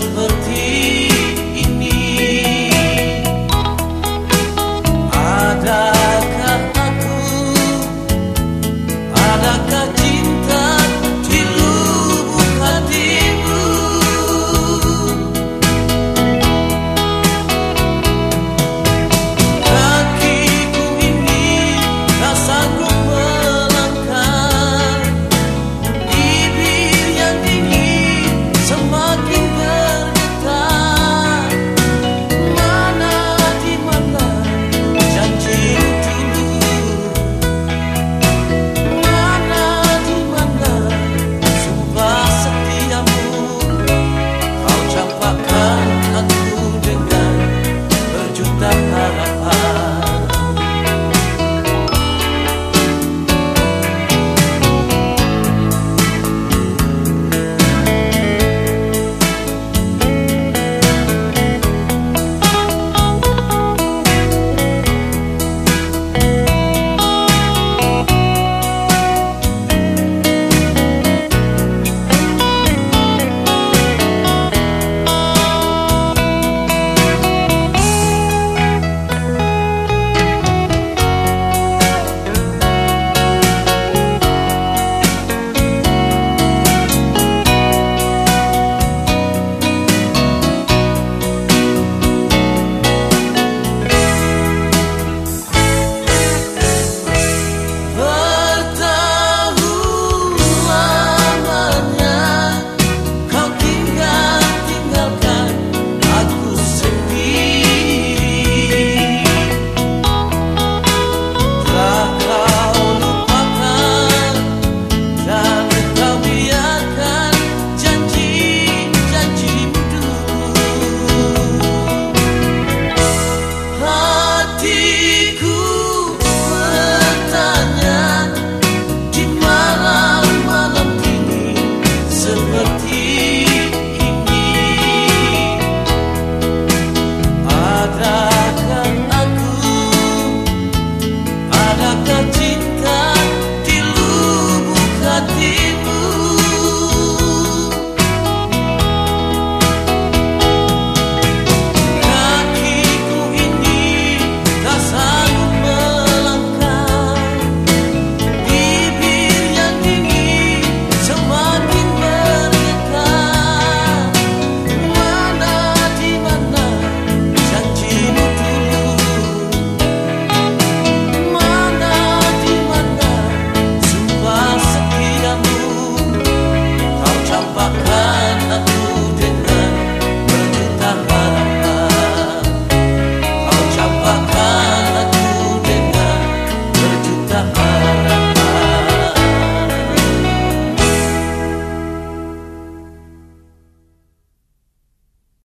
the